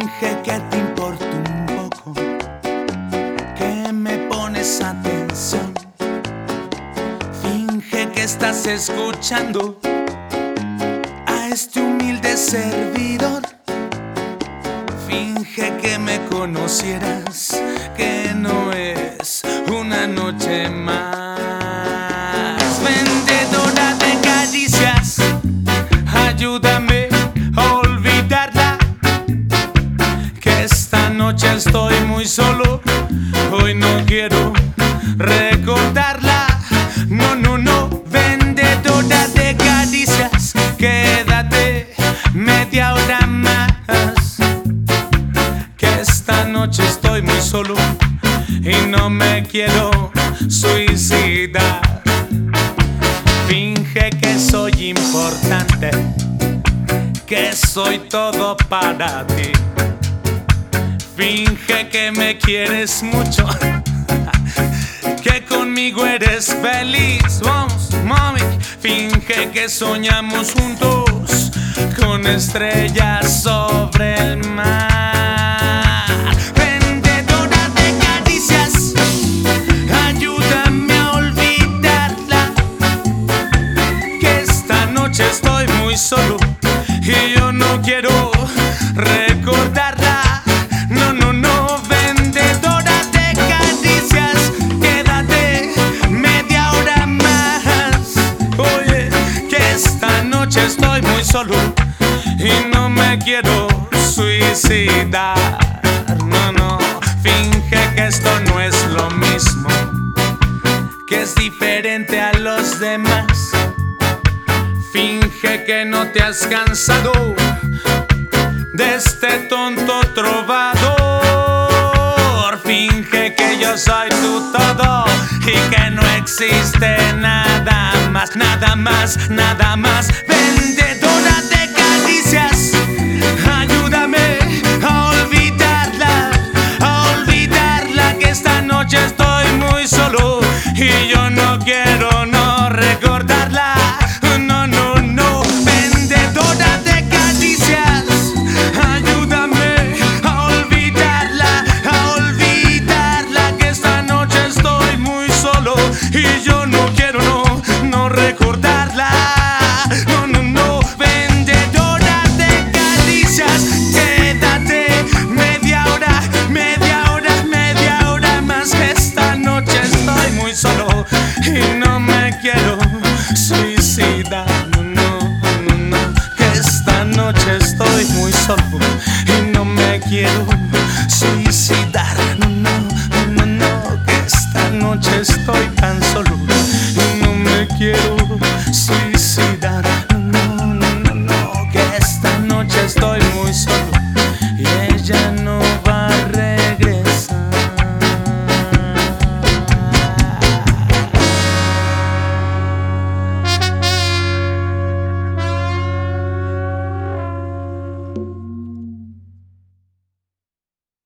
finge que te importa un poco, que me pones atención. Finge que estás escuchando a este humilde servidor. Finge que me conocieras, que no es una noche más. Estoy muy solo, hoy no quiero recordarla. No, no, no, vendedora de caricias, quédate media hora más. Que esta noche estoy muy solo y no me quiero suicidar. Finge que soy importante, que soy todo para ti. Finge que me quieres mucho, que conmigo eres feliz. Vamos, mami, finge que soñamos juntos con estrellas sobre el mar. Vendedora de caricias, ayúdame a olvidarla. Que esta noche estoy muy solo noche estoy muy solo y no me quiero suicidar. No, no, finge que esto no es lo mismo, que es diferente a los demás. Finge que no te has cansado de este tonto trovador. Finge que yo soy tu todo y que no existe nada más, nada más, nada más. Y yo no quiero